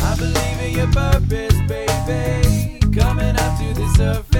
I believe in your purpose, baby. Coming up to the surface.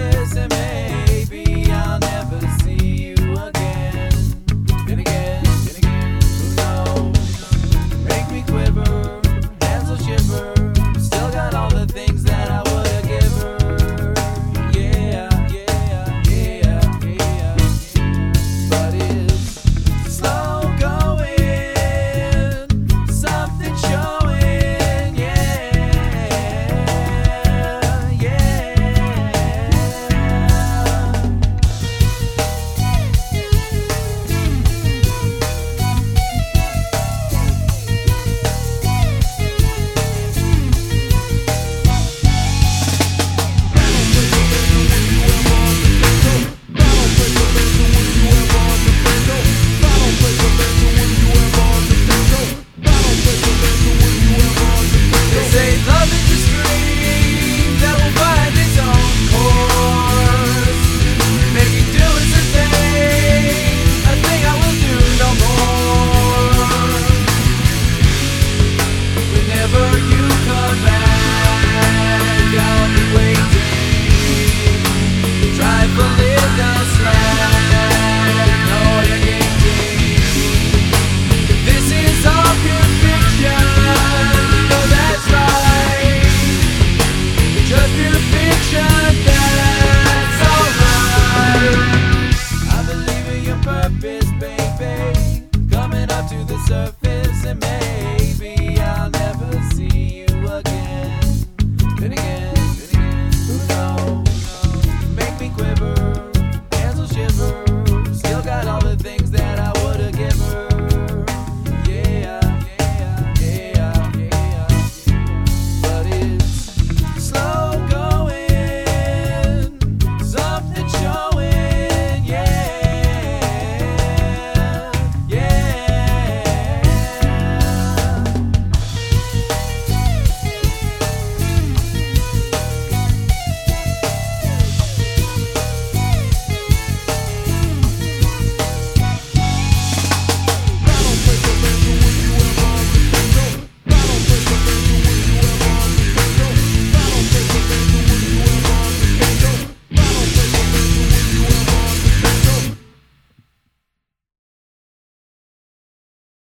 serve.